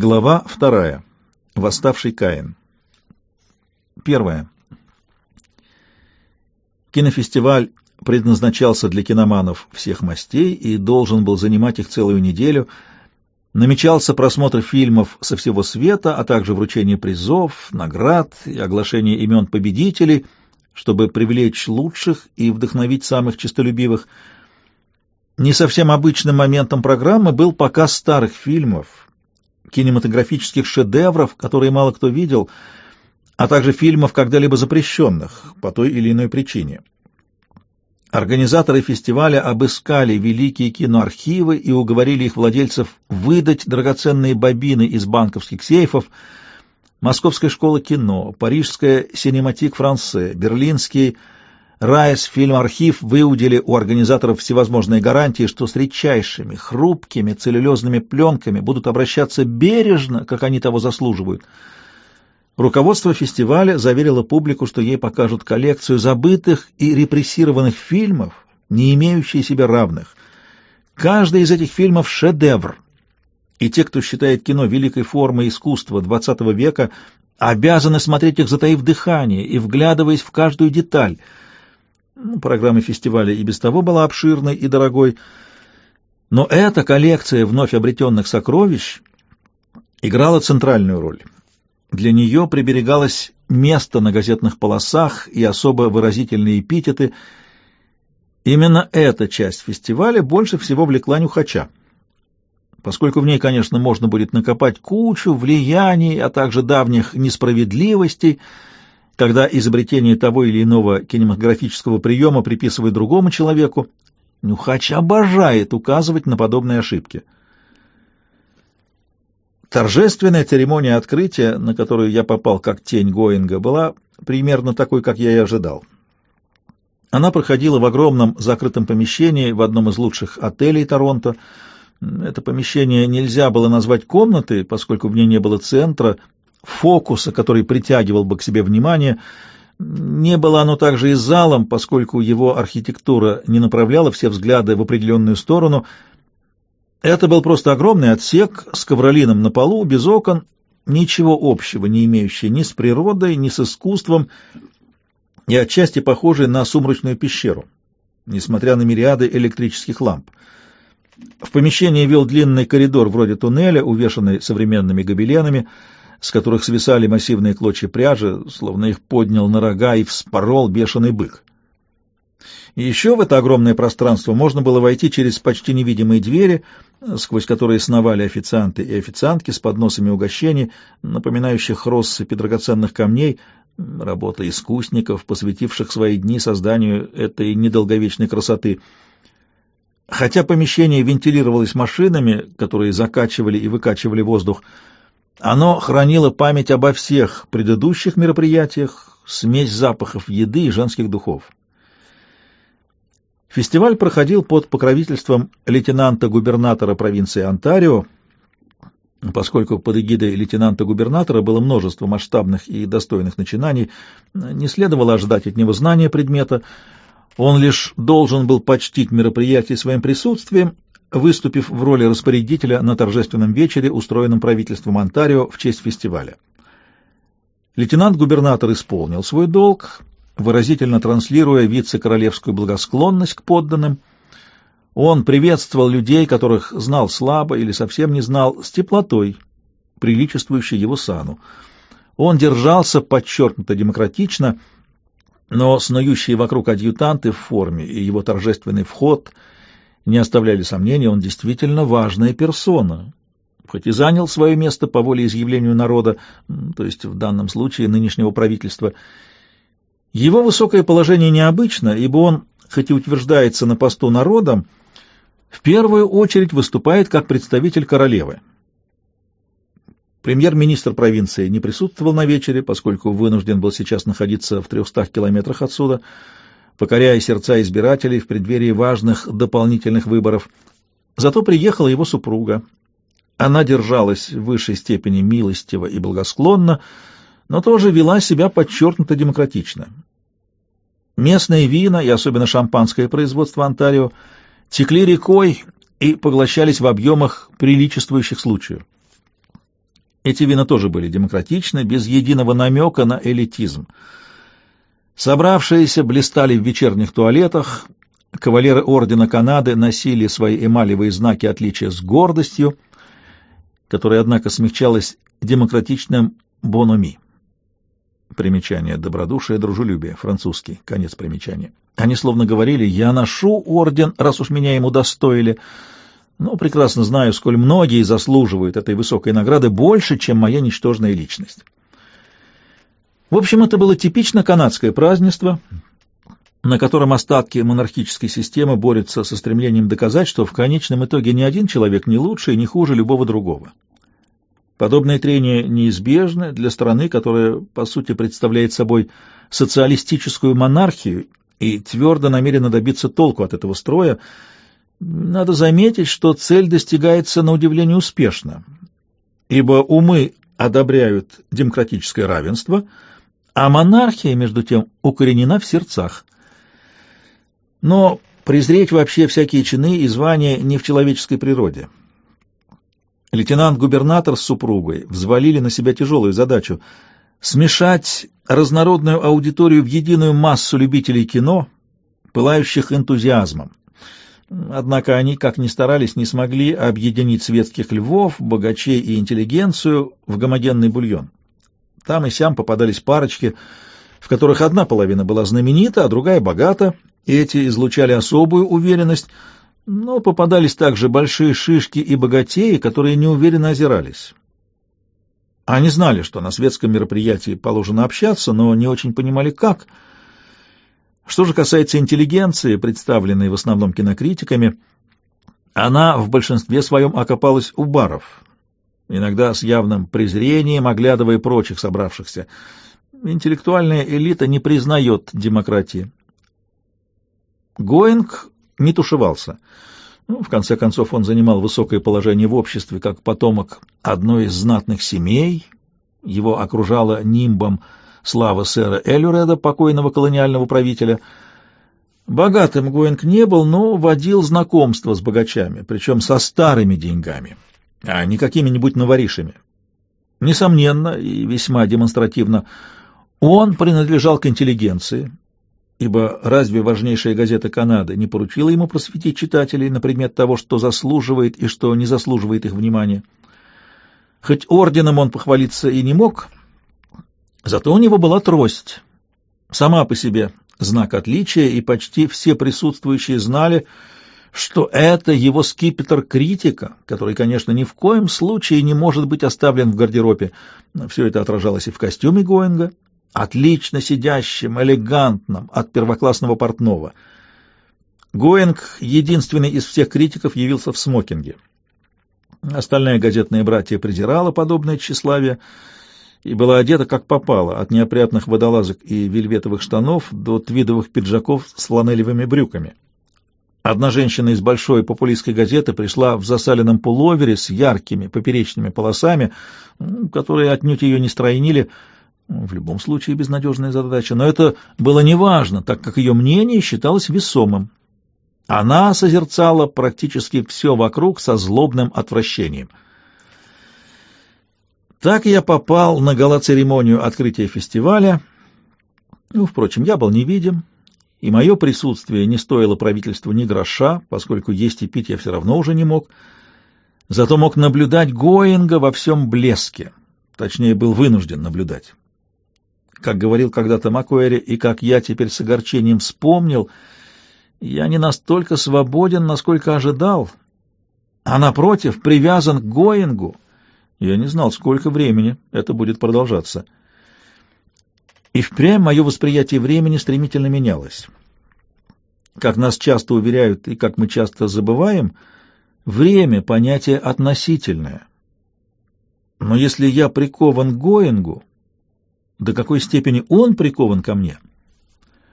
Глава вторая. Восставший Каин. Первое. Кинофестиваль предназначался для киноманов всех мастей и должен был занимать их целую неделю. Намечался просмотр фильмов со всего света, а также вручение призов, наград и оглашение имен победителей, чтобы привлечь лучших и вдохновить самых честолюбивых. Не совсем обычным моментом программы был показ старых фильмов — кинематографических шедевров, которые мало кто видел, а также фильмов, когда-либо запрещенных по той или иной причине. Организаторы фестиваля обыскали великие киноархивы и уговорили их владельцев выдать драгоценные бобины из банковских сейфов, Московская школа кино, Парижская синематик Франце, Берлинский Райс фильм-архив выудили у организаторов всевозможные гарантии, что с редчайшими, хрупкими целлюлезными пленками будут обращаться бережно, как они того заслуживают. Руководство фестиваля заверило публику, что ей покажут коллекцию забытых и репрессированных фильмов, не имеющие себе равных. Каждый из этих фильмов — шедевр. И те, кто считает кино великой формой искусства XX века, обязаны смотреть их, затаив дыхание и вглядываясь в каждую деталь — программа фестиваля и без того была обширной и дорогой, но эта коллекция вновь обретенных сокровищ играла центральную роль. Для нее приберегалось место на газетных полосах и особо выразительные эпитеты. Именно эта часть фестиваля больше всего влекла нюхача, поскольку в ней, конечно, можно будет накопать кучу влияний, а также давних несправедливостей, когда изобретение того или иного кинематографического приема приписывают другому человеку, Нюхач обожает указывать на подобные ошибки. Торжественная церемония открытия, на которую я попал как тень Гоинга, была примерно такой, как я и ожидал. Она проходила в огромном закрытом помещении в одном из лучших отелей Торонто. Это помещение нельзя было назвать комнатой, поскольку в ней не было центра, фокуса, который притягивал бы к себе внимание. Не было оно также и залом, поскольку его архитектура не направляла все взгляды в определенную сторону. Это был просто огромный отсек с ковролином на полу, без окон, ничего общего не имеющий ни с природой, ни с искусством, и отчасти похожий на сумрачную пещеру, несмотря на мириады электрических ламп. В помещении вел длинный коридор вроде туннеля, увешанный современными гобеленами, с которых свисали массивные клочья пряжи, словно их поднял на рога и вспорол бешеный бык. Еще в это огромное пространство можно было войти через почти невидимые двери, сквозь которые сновали официанты и официантки с подносами угощений, напоминающих россыпи драгоценных камней, работа искусников, посвятивших свои дни созданию этой недолговечной красоты. Хотя помещение вентилировалось машинами, которые закачивали и выкачивали воздух, оно хранило память обо всех предыдущих мероприятиях, смесь запахов еды и женских духов. Фестиваль проходил под покровительством лейтенанта-губернатора провинции Онтарио, поскольку под эгидой лейтенанта-губернатора было множество масштабных и достойных начинаний, не следовало ожидать от него знания предмета, он лишь должен был почтить мероприятие своим присутствием выступив в роли распорядителя на торжественном вечере, устроенном правительством Онтарио в честь фестиваля. Лейтенант-губернатор исполнил свой долг, выразительно транслируя вице-королевскую благосклонность к подданным. Он приветствовал людей, которых знал слабо или совсем не знал, с теплотой, приличествующей его сану. Он держался подчеркнуто демократично, но снующие вокруг адъютанты в форме и его торжественный вход — не оставляли сомнений, он действительно важная персона, хоть и занял свое место по воле изъявлению народа, то есть в данном случае нынешнего правительства. Его высокое положение необычно, ибо он, хоть и утверждается на посту народом, в первую очередь выступает как представитель королевы. Премьер-министр провинции не присутствовал на вечере, поскольку вынужден был сейчас находиться в трехстах километрах отсюда, покоряя сердца избирателей в преддверии важных дополнительных выборов. Зато приехала его супруга. Она держалась в высшей степени милостиво и благосклонно, но тоже вела себя подчеркнуто демократично. Местные вина, и особенно шампанское производство Онтарио, текли рекой и поглощались в объемах, приличествующих случаю. Эти вина тоже были демократичны, без единого намека на элитизм. Собравшиеся блистали в вечерних туалетах, кавалеры Ордена Канады носили свои эмалевые знаки отличия с гордостью, которая, однако, смягчалась демократичным бономи. Примечание добродушие, дружелюбие, французский, конец примечания. Они словно говорили «я ношу орден, раз уж меня ему достоили», но прекрасно знаю, сколь многие заслуживают этой высокой награды больше, чем моя ничтожная личность. В общем, это было типично канадское празднество, на котором остатки монархической системы борются со стремлением доказать, что в конечном итоге ни один человек не лучше и не хуже любого другого. Подобные трения неизбежны для страны, которая, по сути, представляет собой социалистическую монархию и твердо намерена добиться толку от этого строя, надо заметить, что цель достигается на удивление успешно, ибо умы одобряют демократическое равенство, а монархия, между тем, укоренена в сердцах. Но презреть вообще всякие чины и звания не в человеческой природе. Лейтенант-губернатор с супругой взвалили на себя тяжелую задачу — смешать разнородную аудиторию в единую массу любителей кино, пылающих энтузиазмом. Однако они, как ни старались, не смогли объединить светских львов, богачей и интеллигенцию в гомогенный бульон. Там и сям попадались парочки, в которых одна половина была знаменита, а другая богата, эти излучали особую уверенность, но попадались также большие шишки и богатеи, которые неуверенно озирались. Они знали, что на светском мероприятии положено общаться, но не очень понимали, как — что же касается интеллигенции, представленной в основном кинокритиками, она в большинстве своем окопалась у баров, иногда с явным презрением оглядывая прочих собравшихся. Интеллектуальная элита не признает демократии. Гоинг не тушевался. Ну, в конце концов, он занимал высокое положение в обществе как потомок одной из знатных семей, его окружало нимбом – слава сэра Элюреда, покойного колониального правителя. Богатым Гуэнк не был, но водил знакомство с богачами, причем со старыми деньгами, а не какими-нибудь новоришами. Несомненно и весьма демонстративно, он принадлежал к интеллигенции, ибо разве важнейшая газета Канады не поручила ему просветить читателей на предмет того, что заслуживает и что не заслуживает их внимания? Хоть орденом он похвалиться и не мог, Зато у него была трость. Сама по себе знак отличия, и почти все присутствующие знали, что это его скипетр критика, который, конечно, ни в коем случае не может быть оставлен в гардеробе. Все это отражалось и в костюме Гоинга, отлично сидящем, элегантном, от первоклассного портного. Гоинг, единственный из всех критиков, явился в смокинге. Остальная газетная братья презирала подобное тщеславие, и была одета как попало, от неопрятных водолазок и вельветовых штанов до твидовых пиджаков с фланелевыми брюками. Одна женщина из большой популистской газеты пришла в засаленном пуловере с яркими поперечными полосами, которые отнюдь ее не стройнили, в любом случае безнадежная задача, но это было неважно, так как ее мнение считалось весомым. Она созерцала практически все вокруг со злобным отвращением — так я попал на гала-церемонию открытия фестиваля. Ну, впрочем, я был невидим, и мое присутствие не стоило правительству ни гроша, поскольку есть и пить я все равно уже не мог. Зато мог наблюдать Гоинга во всем блеске, точнее, был вынужден наблюдать. Как говорил когда-то Макуэри, и как я теперь с огорчением вспомнил, я не настолько свободен, насколько ожидал, а, напротив, привязан к Гоингу — я не знал, сколько времени это будет продолжаться. И впрямь мое восприятие времени стремительно менялось. Как нас часто уверяют и как мы часто забываем, время — понятие относительное. Но если я прикован к Гоингу, до какой степени он прикован ко мне,